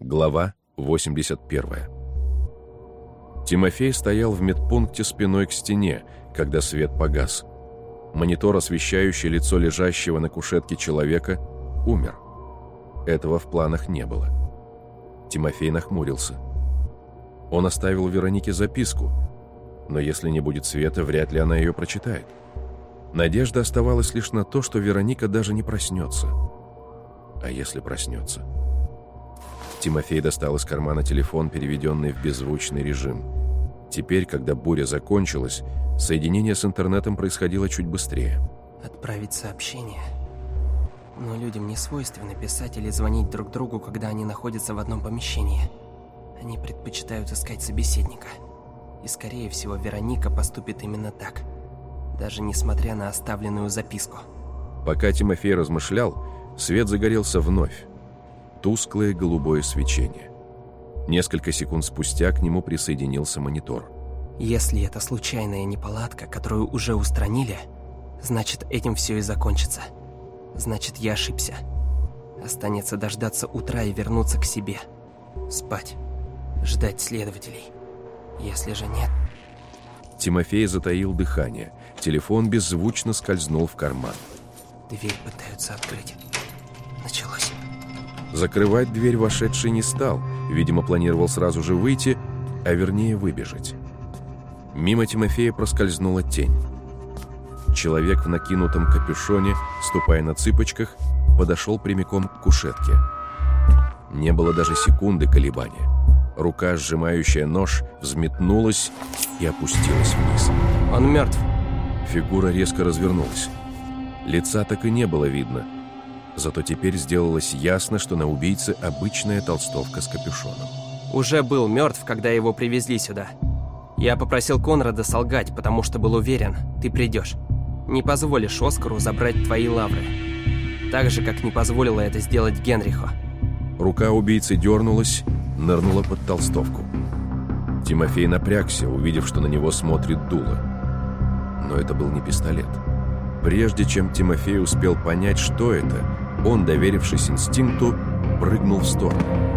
Глава 81. Тимофей стоял в медпункте спиной к стене, когда свет погас. Монитор, освещающий лицо лежащего на кушетке человека, умер. Этого в планах не было. Тимофей нахмурился. Он оставил Веронике записку, но если не будет света, вряд ли она ее прочитает. Надежда оставалась лишь на то, что Вероника даже не проснется. А если проснется? Тимофей достал из кармана телефон, переведенный в беззвучный режим. Теперь, когда буря закончилась, соединение с интернетом происходило чуть быстрее. Отправить сообщение. Но людям не свойственно писать или звонить друг другу, когда они находятся в одном помещении. Они предпочитают искать собеседника. И, скорее всего, Вероника поступит именно так. Даже несмотря на оставленную записку. Пока Тимофей размышлял, свет загорелся вновь тусклое голубое свечение. Несколько секунд спустя к нему присоединился монитор. Если это случайная неполадка, которую уже устранили, значит этим все и закончится. Значит, я ошибся. Останется дождаться утра и вернуться к себе. Спать. Ждать следователей. Если же нет... Тимофей затаил дыхание. Телефон беззвучно скользнул в карман. Дверь пытаются открыть. Началось. Закрывать дверь вошедший не стал, видимо, планировал сразу же выйти, а вернее выбежать. Мимо Тимофея проскользнула тень. Человек в накинутом капюшоне, ступая на цыпочках, подошел прямиком к кушетке. Не было даже секунды колебания. Рука, сжимающая нож, взметнулась и опустилась вниз. «Он мертв!» Фигура резко развернулась. Лица так и не было видно – Зато теперь сделалось ясно, что на убийце обычная толстовка с капюшоном. Уже был мертв, когда его привезли сюда. Я попросил Конрада солгать, потому что был уверен, ты придешь. Не позволишь Оскару забрать твои лавры. Так же, как не позволила это сделать Генриху. Рука убийцы дернулась, нырнула под толстовку. Тимофей напрягся, увидев, что на него смотрит дуло. Но это был не пистолет. Прежде чем Тимофей успел понять, что это, он, доверившись инстинкту, прыгнул в сторону.